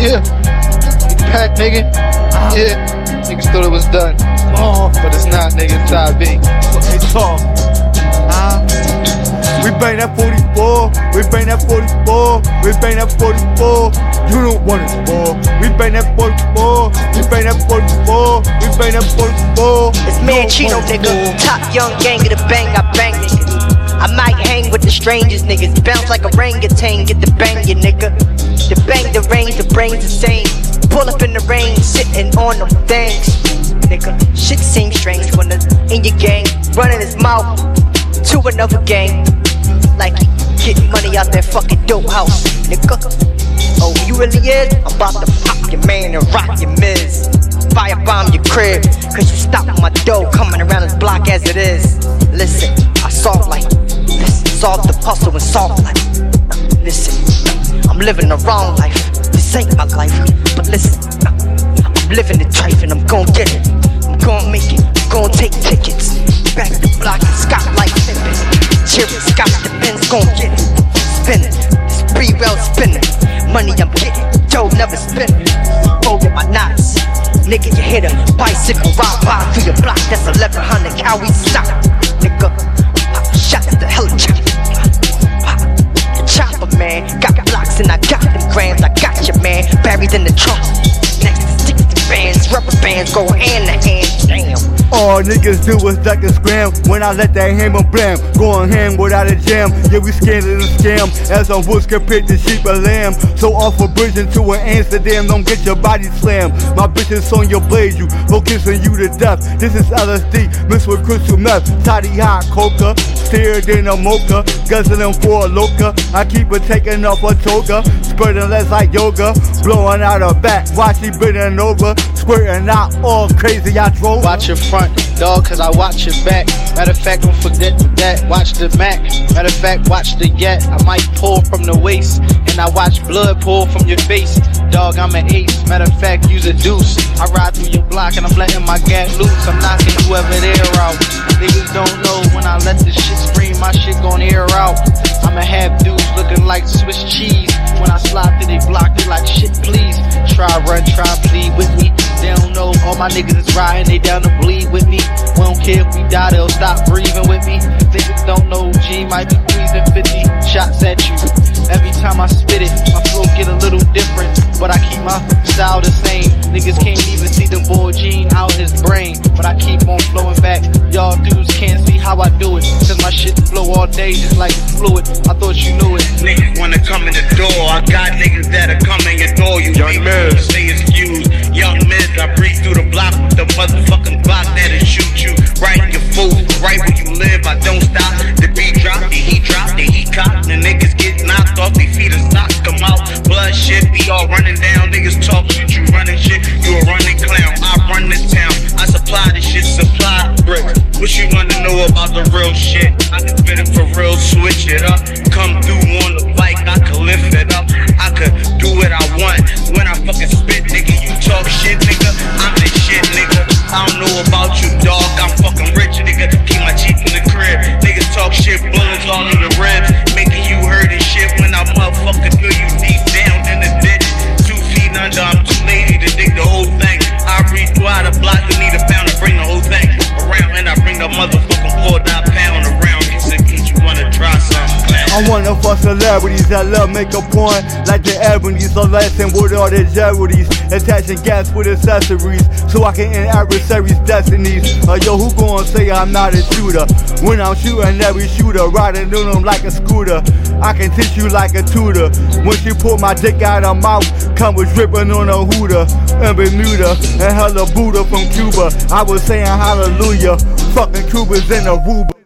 Yeah. Pack, nigga. Yeah. Niggas thought it was done. Oh, But it's not, nigga. It's I B. fucking talk. Huh? We bang that 44, we bang that 44, we bang that 44. You don't want it more. We bang that 44, we bang that 44, we bang that 44. It's You man don't Chino, nigga. Top young gang of the bang, I bang strangers, niggas. Bounce like a orangutan, get the bang, you nigga. The bang, the range, the brains the same. Pull up in the rain, sitting on them things. Nigga, shit seems strange when it's in your gang, running his mouth to another gang. Like getting money out that fucking dope house, nigga. Oh, you really is? I'm about to pop your man and rock your miz. Firebomb your crib, cause you stopped my dough coming around this block as it is. The puzzle and solve life. Listen, I'm living the wrong life. This ain't my life, but listen, I'm living it trife and I'm gon' get it. I'm gon' make it, I'm gon' take tickets. Back the block and Scott like sipping. Cheering Scott the Benz gon' get it. Spin it, this free well spinning. Money I'm getting, Joe never spinning. Folding my knots. Nigga, you hit a bicycle ride by through your block. That's 1100 cow we stop. Man. In the trunk. Next to 60 bands, rubber bands go hand to hand. All niggas do is duck and scram when I let that hammer blam. Going ham without a jam. Yeah, we scamming and scam as on woods compared to sheep and lamb. So off a bridge into an Amsterdam, don't get your body slammed. My bitch is on your blade, you focusing you to death. This is LSD mixed with crystal meth. Toddy hot coca, steered in a mocha, guzzling for a loca. I keep it taking off a toga, spreading less like yoga, blowing out her back while she bending over, squirting out all crazy. I drove. Watch your front, dog, cause I watch your back. Matter of fact, don't forget that. Watch the Mac. Matter of fact, watch the Yet. I might pull from the waist, and I watch blood pour from your face. Dog, I'm an ace. Matter of fact, use a deuce. I ride through your block and I'm letting my gat loose. I'm knocking whoever there out. Niggas don't know when I let this shit scream, my shit gon' air out. I'ma have dudes looking like Swiss cheese. When I slide through they block, they like shit, please. Try run, try plead with me. They don't know all my niggas is riding, they down to bleed with me. We don't care if we die, they'll stop breathing with me. Niggas don't know G might be breathing 50 shots at you. Every time I spit it, my flow get a little different, but I keep my style the same. Niggas can't even see the boy Gene out his brain, but I keep on flowing back. Y'all dudes can't see how I do it, cause my shit flow all day just like fluid. I thought you knew it. Niggas wanna come in the door. I got niggas that'll come and door. you. Young Niggas Say excuse. What you wanna know about the real shit? I can spit it for real, switch it up. Come through borra something, clown? I wanna for celebrities that love make a point like the ebonies or lesson with all their jellities attaching gas with accessories so I can end adversaries' destinies. Uh, yo, who gon' say I'm not a shooter when I'm shooting every shooter riding on them like a scooter? I can teach you like a tutor. When she pull my dick out her mouth, come with dripping on a hooter and Bermuda and hella Buddha from Cuba. I was saying hallelujah, fucking Cubans in Aruba.